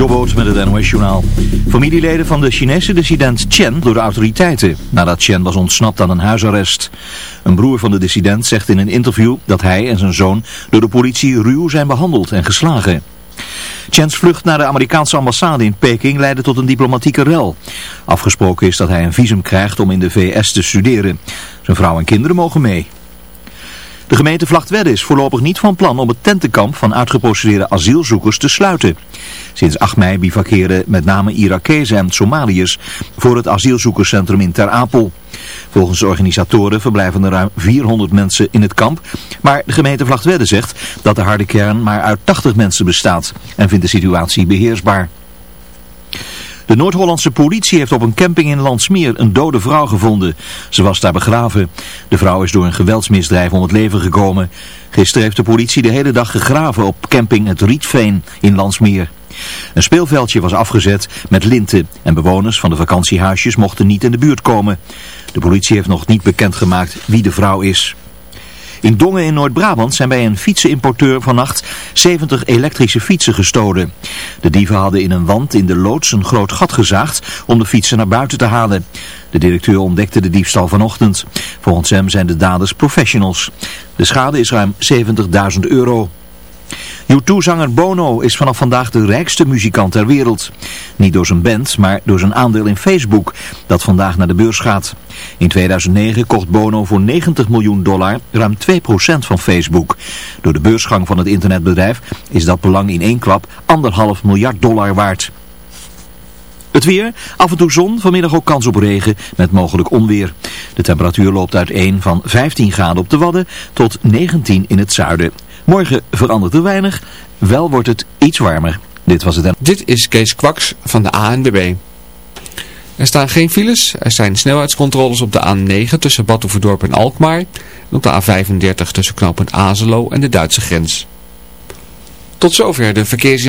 Jobboot met het NOS Journaal. Familieleden van de Chinese dissident Chen door de autoriteiten, nadat Chen was ontsnapt aan een huisarrest. Een broer van de dissident zegt in een interview dat hij en zijn zoon door de politie ruw zijn behandeld en geslagen. Chens vlucht naar de Amerikaanse ambassade in Peking leidde tot een diplomatieke rel. Afgesproken is dat hij een visum krijgt om in de VS te studeren. Zijn vrouw en kinderen mogen mee. De gemeente Vlachtwedde is voorlopig niet van plan om het tentenkamp van uitgeprocedeerde asielzoekers te sluiten. Sinds 8 mei bivakeren met name Irakezen en Somaliërs voor het asielzoekerscentrum in Ter Apel. Volgens de organisatoren verblijven er ruim 400 mensen in het kamp, maar de gemeente Vlachtwedde zegt dat de harde kern maar uit 80 mensen bestaat en vindt de situatie beheersbaar. De Noord-Hollandse politie heeft op een camping in Landsmeer een dode vrouw gevonden. Ze was daar begraven. De vrouw is door een geweldsmisdrijf om het leven gekomen. Gisteren heeft de politie de hele dag gegraven op camping Het Rietveen in Landsmeer. Een speelveldje was afgezet met linten en bewoners van de vakantiehuisjes mochten niet in de buurt komen. De politie heeft nog niet bekendgemaakt wie de vrouw is. In Dongen in Noord-Brabant zijn bij een fietsenimporteur vannacht 70 elektrische fietsen gestolen. De dieven hadden in een wand in de loods een groot gat gezaagd om de fietsen naar buiten te halen. De directeur ontdekte de diefstal vanochtend. Volgens hem zijn de daders professionals. De schade is ruim 70.000 euro. U2-zanger Bono is vanaf vandaag de rijkste muzikant ter wereld. Niet door zijn band, maar door zijn aandeel in Facebook, dat vandaag naar de beurs gaat. In 2009 kocht Bono voor 90 miljoen dollar ruim 2% van Facebook. Door de beursgang van het internetbedrijf is dat belang in één klap anderhalf miljard dollar waard. Het weer, af en toe zon, vanmiddag ook kans op regen met mogelijk onweer. De temperatuur loopt uiteen van 15 graden op de Wadden tot 19 in het zuiden. Morgen verandert er weinig, wel wordt het iets warmer. Dit was het. Dit is Kees Kwaks van de ANWB. Er staan geen files. Er zijn snelheidscontroles op de A9 tussen Batuverdorp en Alkmaar. En op de A35 tussen knooppunt Azelo en de Duitse grens. Tot zover de verkeers...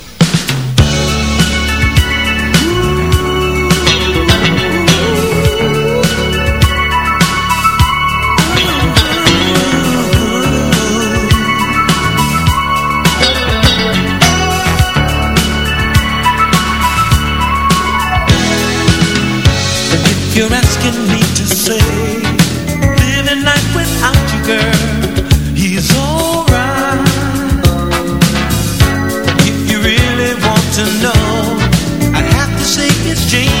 de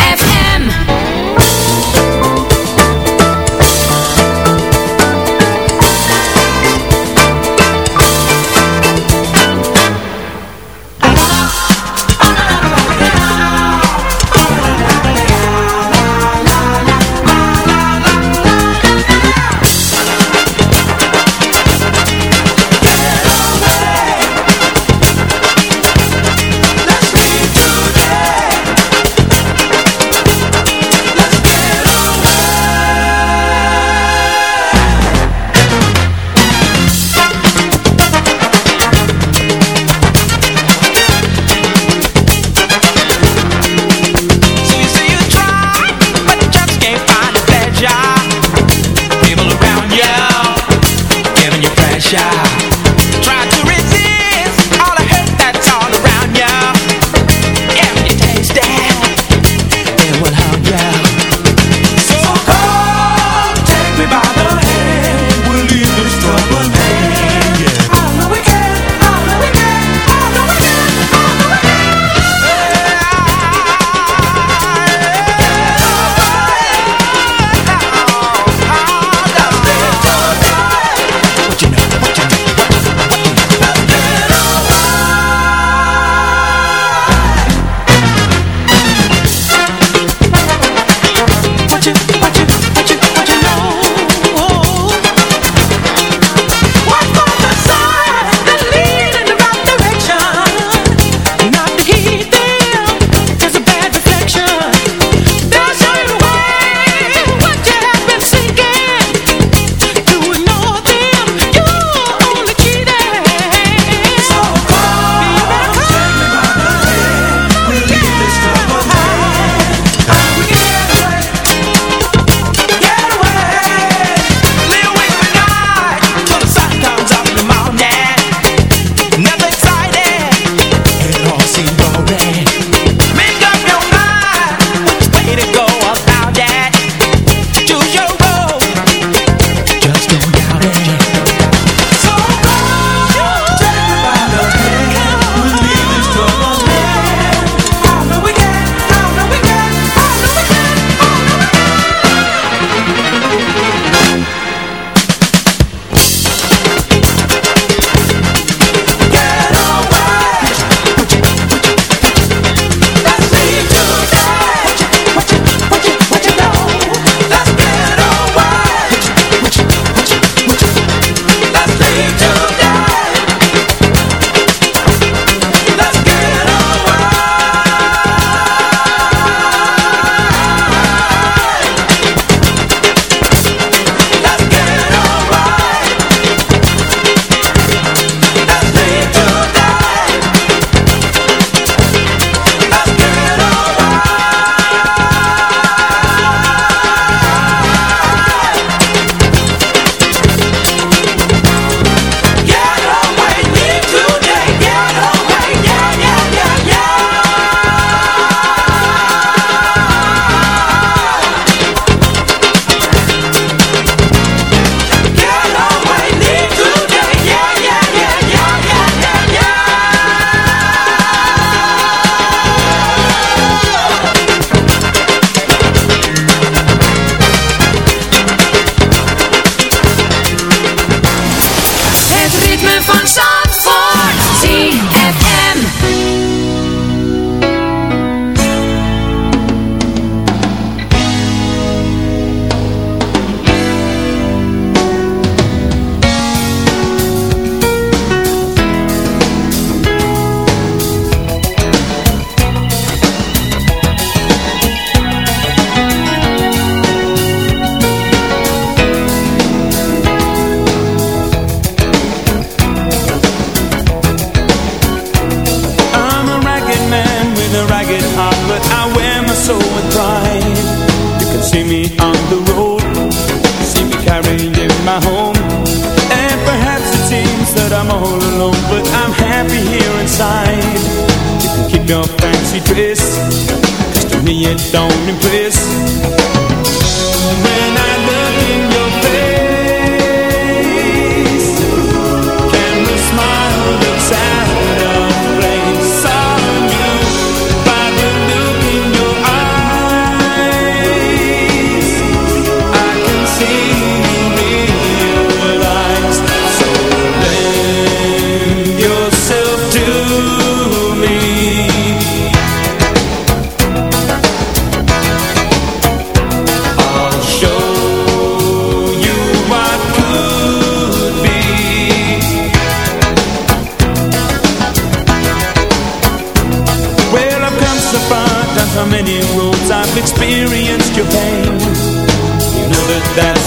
it don't impress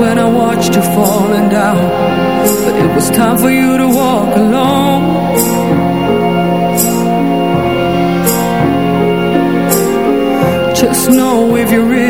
when I watched you falling down. But it was time for you to walk alone. Just know if you're real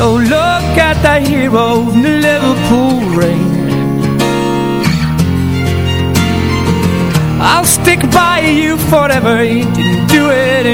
So look at that hero in the Liverpool rain I'll stick by you forever, He didn't do it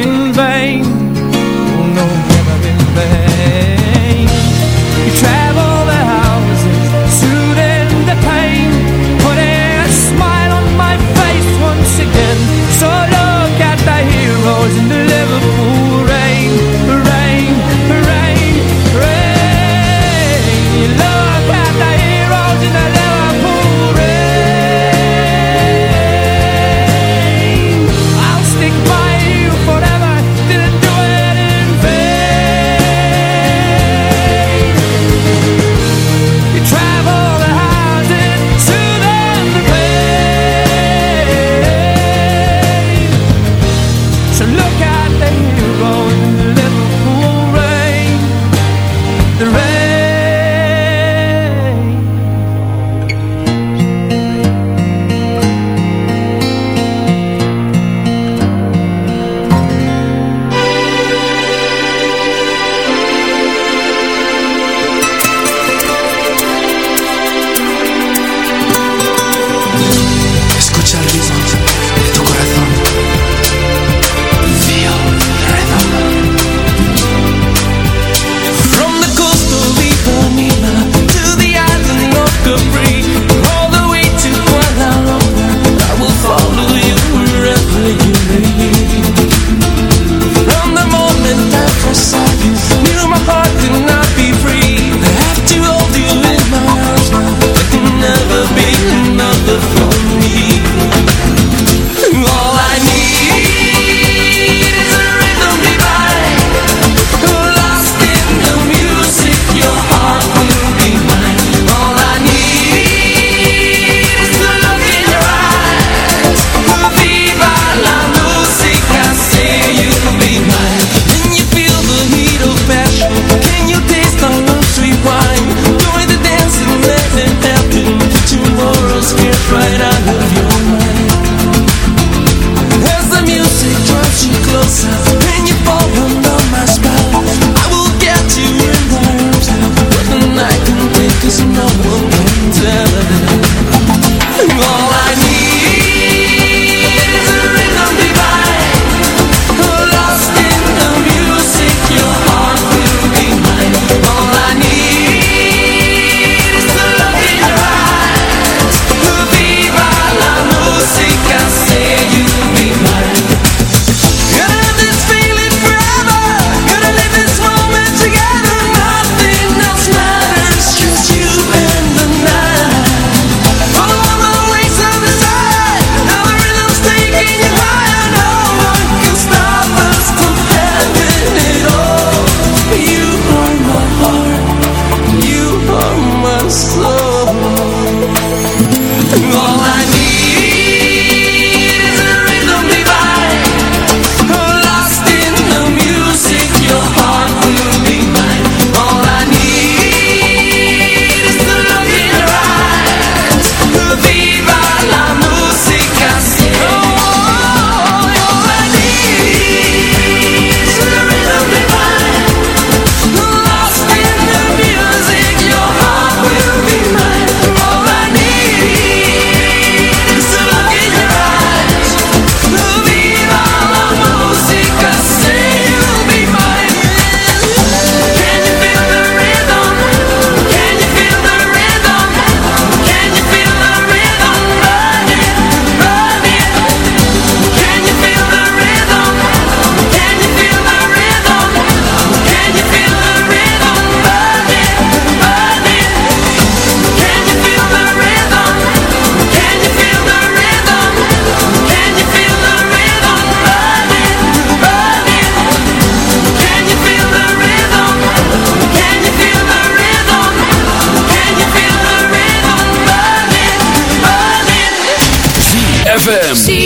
ZFM.